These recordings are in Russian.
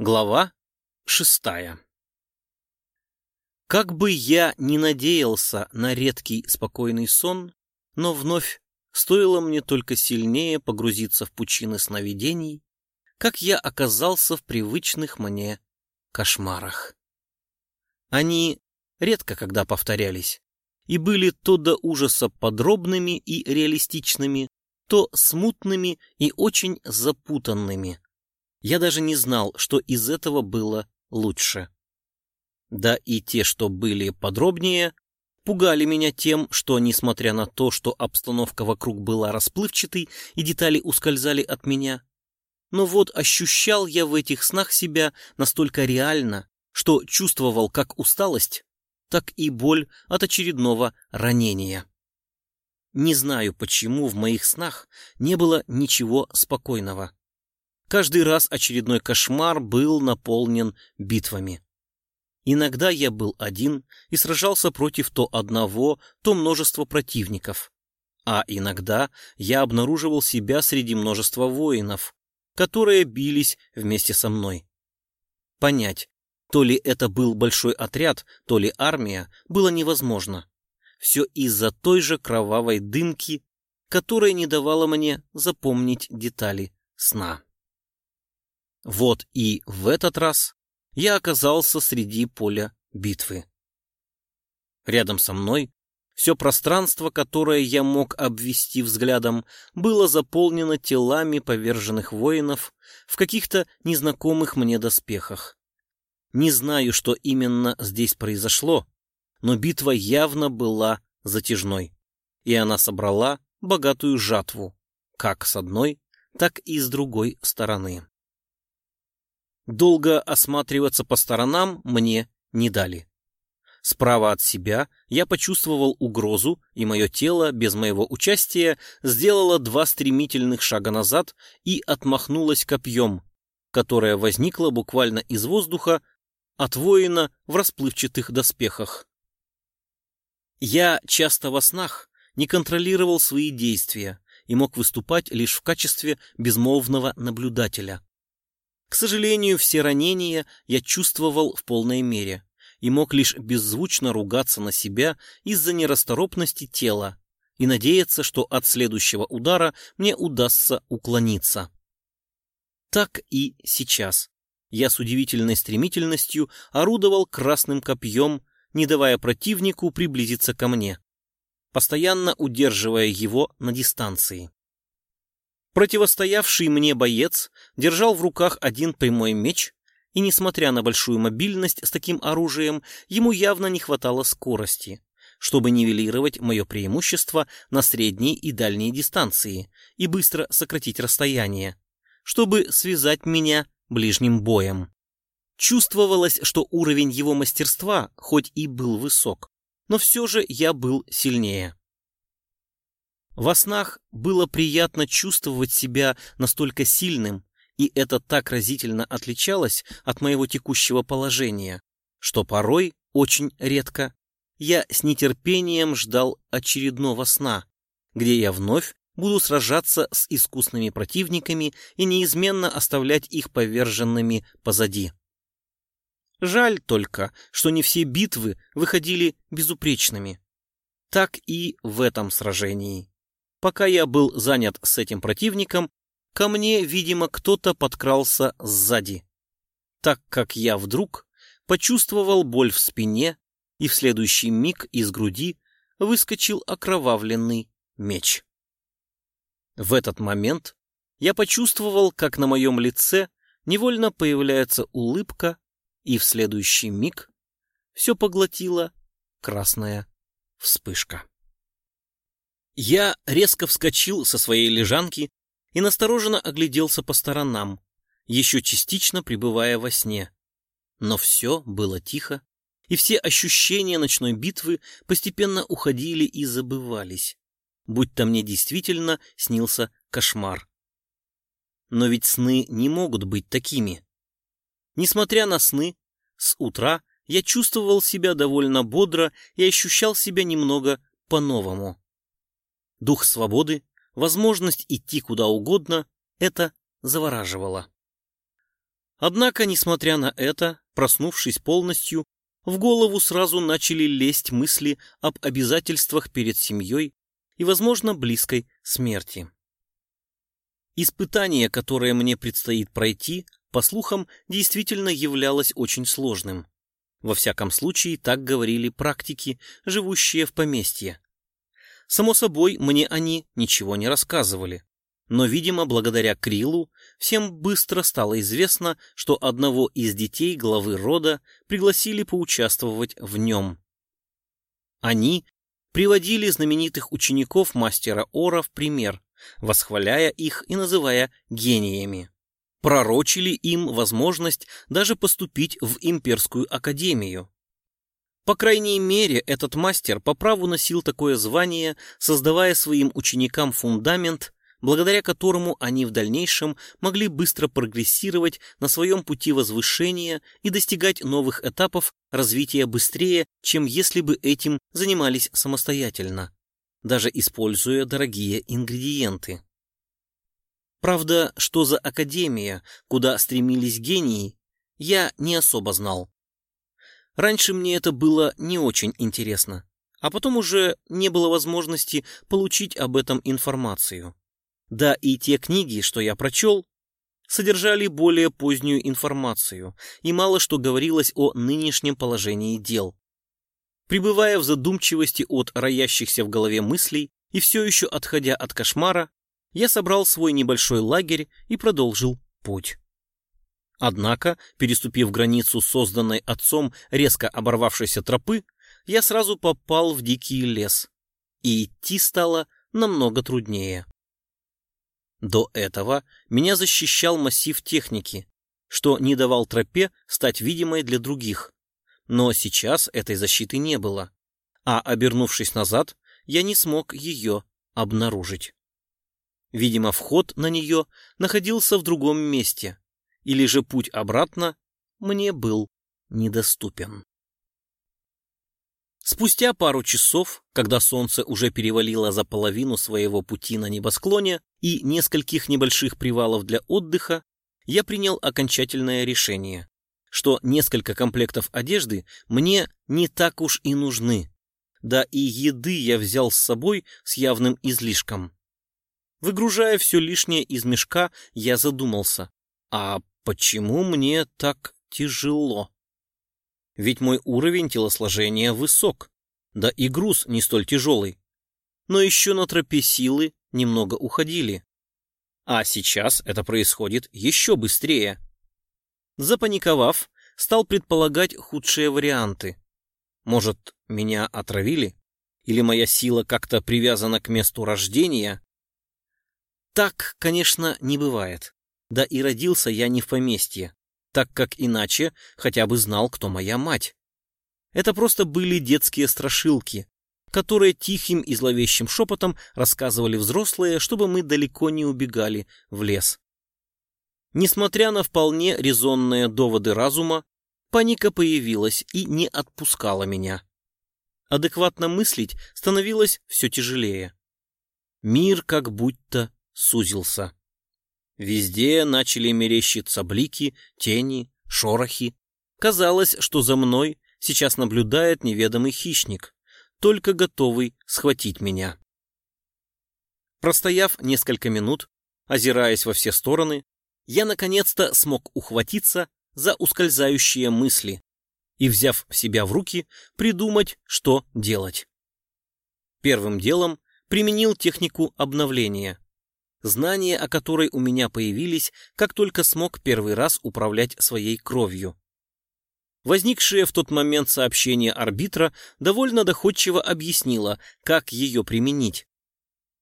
Глава шестая Как бы я ни надеялся на редкий спокойный сон, но вновь стоило мне только сильнее погрузиться в пучины сновидений, как я оказался в привычных мне кошмарах. Они редко когда повторялись и были то до ужаса подробными и реалистичными, то смутными и очень запутанными. Я даже не знал, что из этого было лучше. Да и те, что были подробнее, пугали меня тем, что, несмотря на то, что обстановка вокруг была расплывчатой и детали ускользали от меня, но вот ощущал я в этих снах себя настолько реально, что чувствовал как усталость, так и боль от очередного ранения. Не знаю, почему в моих снах не было ничего спокойного. Каждый раз очередной кошмар был наполнен битвами. Иногда я был один и сражался против то одного, то множества противников. А иногда я обнаруживал себя среди множества воинов, которые бились вместе со мной. Понять, то ли это был большой отряд, то ли армия, было невозможно. Все из-за той же кровавой дымки, которая не давала мне запомнить детали сна. Вот и в этот раз я оказался среди поля битвы. Рядом со мной все пространство, которое я мог обвести взглядом, было заполнено телами поверженных воинов в каких-то незнакомых мне доспехах. Не знаю, что именно здесь произошло, но битва явно была затяжной, и она собрала богатую жатву, как с одной, так и с другой стороны. Долго осматриваться по сторонам мне не дали. Справа от себя я почувствовал угрозу, и мое тело, без моего участия, сделало два стремительных шага назад и отмахнулось копьем, которое возникло буквально из воздуха от воина в расплывчатых доспехах. Я часто во снах не контролировал свои действия и мог выступать лишь в качестве безмолвного наблюдателя. К сожалению, все ранения я чувствовал в полной мере и мог лишь беззвучно ругаться на себя из-за нерасторопности тела и надеяться, что от следующего удара мне удастся уклониться. Так и сейчас. Я с удивительной стремительностью орудовал красным копьем, не давая противнику приблизиться ко мне, постоянно удерживая его на дистанции. Противостоявший мне боец держал в руках один прямой меч, и, несмотря на большую мобильность с таким оружием, ему явно не хватало скорости, чтобы нивелировать мое преимущество на средней и дальней дистанции и быстро сократить расстояние, чтобы связать меня ближним боем. Чувствовалось, что уровень его мастерства хоть и был высок, но все же я был сильнее. Во снах было приятно чувствовать себя настолько сильным, и это так разительно отличалось от моего текущего положения, что порой, очень редко, я с нетерпением ждал очередного сна, где я вновь буду сражаться с искусными противниками и неизменно оставлять их поверженными позади. Жаль только, что не все битвы выходили безупречными. Так и в этом сражении. Пока я был занят с этим противником, ко мне, видимо, кто-то подкрался сзади, так как я вдруг почувствовал боль в спине, и в следующий миг из груди выскочил окровавленный меч. В этот момент я почувствовал, как на моем лице невольно появляется улыбка, и в следующий миг все поглотила красная вспышка. Я резко вскочил со своей лежанки и настороженно огляделся по сторонам, еще частично пребывая во сне. Но все было тихо, и все ощущения ночной битвы постепенно уходили и забывались, будто мне действительно снился кошмар. Но ведь сны не могут быть такими. Несмотря на сны, с утра я чувствовал себя довольно бодро и ощущал себя немного по-новому. Дух свободы, возможность идти куда угодно — это завораживало. Однако, несмотря на это, проснувшись полностью, в голову сразу начали лезть мысли об обязательствах перед семьей и, возможно, близкой смерти. Испытание, которое мне предстоит пройти, по слухам, действительно являлось очень сложным. Во всяком случае, так говорили практики, живущие в поместье. Само собой, мне они ничего не рассказывали. Но, видимо, благодаря Крилу, всем быстро стало известно, что одного из детей главы рода пригласили поучаствовать в нем. Они приводили знаменитых учеников мастера Ора в пример, восхваляя их и называя гениями. Пророчили им возможность даже поступить в имперскую академию. По крайней мере, этот мастер по праву носил такое звание, создавая своим ученикам фундамент, благодаря которому они в дальнейшем могли быстро прогрессировать на своем пути возвышения и достигать новых этапов развития быстрее, чем если бы этим занимались самостоятельно, даже используя дорогие ингредиенты. Правда, что за академия, куда стремились гении, я не особо знал. Раньше мне это было не очень интересно, а потом уже не было возможности получить об этом информацию. Да и те книги, что я прочел, содержали более позднюю информацию, и мало что говорилось о нынешнем положении дел. Пребывая в задумчивости от роящихся в голове мыслей и все еще отходя от кошмара, я собрал свой небольшой лагерь и продолжил путь. Однако, переступив границу созданной отцом резко оборвавшейся тропы, я сразу попал в дикий лес, и идти стало намного труднее. До этого меня защищал массив техники, что не давал тропе стать видимой для других. Но сейчас этой защиты не было, а, обернувшись назад, я не смог ее обнаружить. Видимо, вход на нее находился в другом месте, или же путь обратно мне был недоступен. Спустя пару часов, когда солнце уже перевалило за половину своего пути на небосклоне и нескольких небольших привалов для отдыха, я принял окончательное решение, что несколько комплектов одежды мне не так уж и нужны, да и еды я взял с собой с явным излишком. Выгружая все лишнее из мешка, я задумался, а почему мне так тяжело? Ведь мой уровень телосложения высок, да и груз не столь тяжелый. Но еще на тропе силы немного уходили. А сейчас это происходит еще быстрее. Запаниковав, стал предполагать худшие варианты. Может, меня отравили? Или моя сила как-то привязана к месту рождения? Так, конечно, не бывает. Да и родился я не в поместье, так как иначе хотя бы знал, кто моя мать. Это просто были детские страшилки, которые тихим и зловещим шепотом рассказывали взрослые, чтобы мы далеко не убегали в лес. Несмотря на вполне резонные доводы разума, паника появилась и не отпускала меня. Адекватно мыслить становилось все тяжелее. Мир как будто сузился. Везде начали мерещиться блики, тени, шорохи. Казалось, что за мной сейчас наблюдает неведомый хищник, только готовый схватить меня. Простояв несколько минут, озираясь во все стороны, я наконец-то смог ухватиться за ускользающие мысли и, взяв себя в руки, придумать, что делать. Первым делом применил технику обновления, знания о которой у меня появились, как только смог первый раз управлять своей кровью. Возникшее в тот момент сообщение арбитра довольно доходчиво объяснило, как ее применить.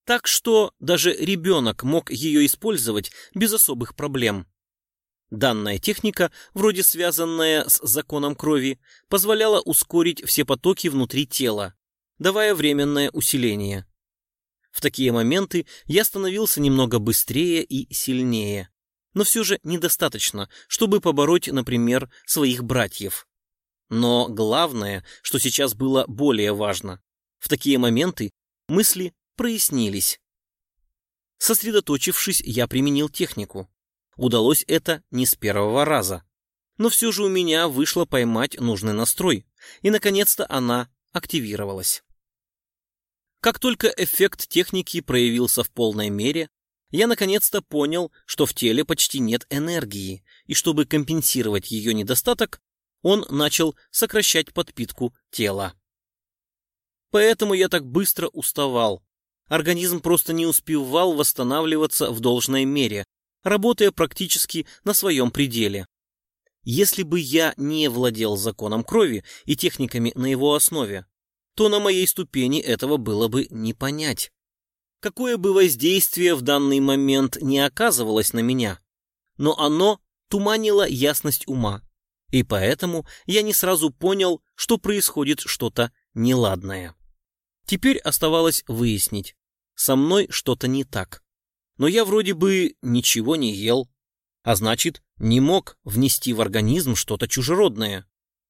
Так что даже ребенок мог ее использовать без особых проблем. Данная техника, вроде связанная с законом крови, позволяла ускорить все потоки внутри тела, давая временное усиление. В такие моменты я становился немного быстрее и сильнее. Но все же недостаточно, чтобы побороть, например, своих братьев. Но главное, что сейчас было более важно, в такие моменты мысли прояснились. Сосредоточившись, я применил технику. Удалось это не с первого раза. Но все же у меня вышло поймать нужный настрой, и, наконец-то, она активировалась. Как только эффект техники проявился в полной мере, я наконец-то понял, что в теле почти нет энергии, и чтобы компенсировать ее недостаток, он начал сокращать подпитку тела. Поэтому я так быстро уставал. Организм просто не успевал восстанавливаться в должной мере, работая практически на своем пределе. Если бы я не владел законом крови и техниками на его основе, то на моей ступени этого было бы не понять. Какое бы воздействие в данный момент не оказывалось на меня, но оно туманило ясность ума, и поэтому я не сразу понял, что происходит что-то неладное. Теперь оставалось выяснить, со мной что-то не так. Но я вроде бы ничего не ел, а значит, не мог внести в организм что-то чужеродное.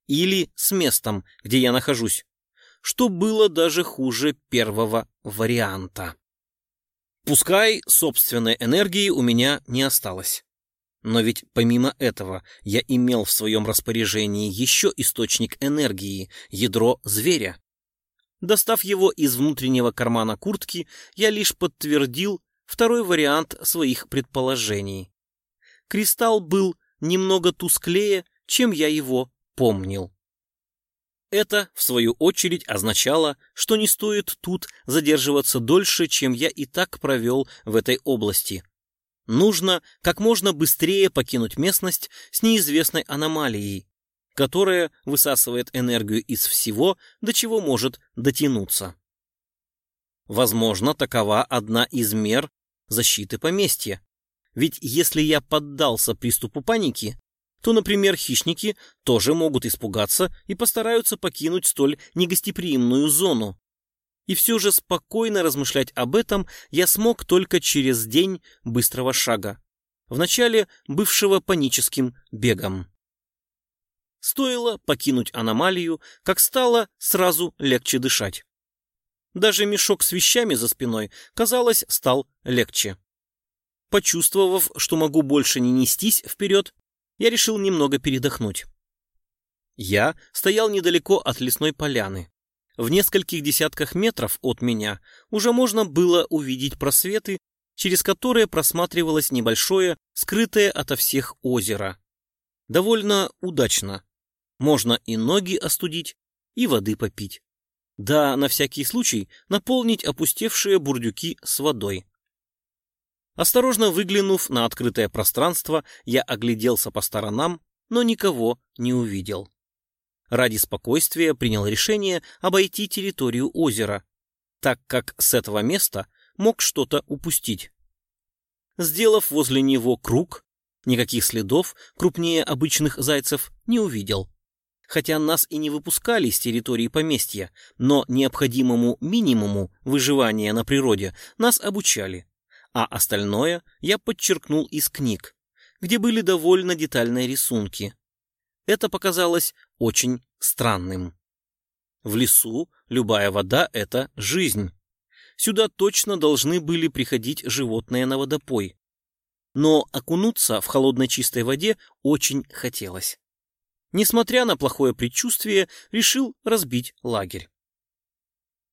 Или с местом, где я нахожусь, что было даже хуже первого варианта. Пускай собственной энергии у меня не осталось. Но ведь помимо этого я имел в своем распоряжении еще источник энергии, ядро зверя. Достав его из внутреннего кармана куртки, я лишь подтвердил второй вариант своих предположений. Кристалл был немного тусклее, чем я его помнил. Это, в свою очередь, означало, что не стоит тут задерживаться дольше, чем я и так провел в этой области. Нужно как можно быстрее покинуть местность с неизвестной аномалией, которая высасывает энергию из всего, до чего может дотянуться. Возможно, такова одна из мер защиты поместья. Ведь если я поддался приступу паники, то, например, хищники тоже могут испугаться и постараются покинуть столь негостеприимную зону. И все же спокойно размышлять об этом я смог только через день быстрого шага, вначале бывшего паническим бегом. Стоило покинуть аномалию, как стало сразу легче дышать. Даже мешок с вещами за спиной, казалось, стал легче. Почувствовав, что могу больше не нестись вперед, я решил немного передохнуть. Я стоял недалеко от лесной поляны. В нескольких десятках метров от меня уже можно было увидеть просветы, через которые просматривалось небольшое, скрытое ото всех озеро. Довольно удачно. Можно и ноги остудить, и воды попить. Да, на всякий случай наполнить опустевшие бурдюки с водой. Осторожно выглянув на открытое пространство, я огляделся по сторонам, но никого не увидел. Ради спокойствия принял решение обойти территорию озера, так как с этого места мог что-то упустить. Сделав возле него круг, никаких следов крупнее обычных зайцев не увидел. Хотя нас и не выпускали с территории поместья, но необходимому минимуму выживания на природе нас обучали а остальное я подчеркнул из книг, где были довольно детальные рисунки. Это показалось очень странным. В лесу любая вода — это жизнь. Сюда точно должны были приходить животные на водопой. Но окунуться в холодной чистой воде очень хотелось. Несмотря на плохое предчувствие, решил разбить лагерь.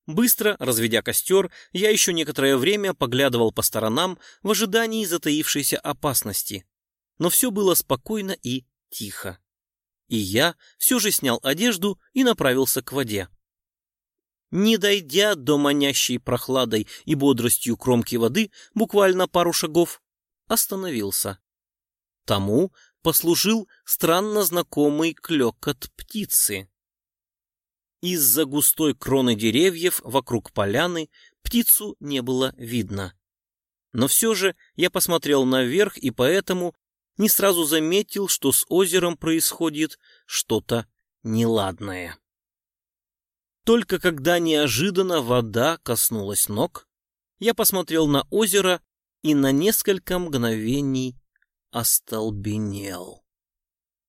Быстро разведя костер, я еще некоторое время поглядывал по сторонам в ожидании затаившейся опасности. Но все было спокойно и тихо. И я все же снял одежду и направился к воде. Не дойдя до манящей прохладой и бодростью кромки воды буквально пару шагов, остановился. Тому послужил странно знакомый клекот птицы. Из-за густой кроны деревьев вокруг поляны птицу не было видно. Но все же я посмотрел наверх и поэтому не сразу заметил, что с озером происходит что-то неладное. Только когда неожиданно вода коснулась ног, я посмотрел на озеро и на несколько мгновений остолбенел.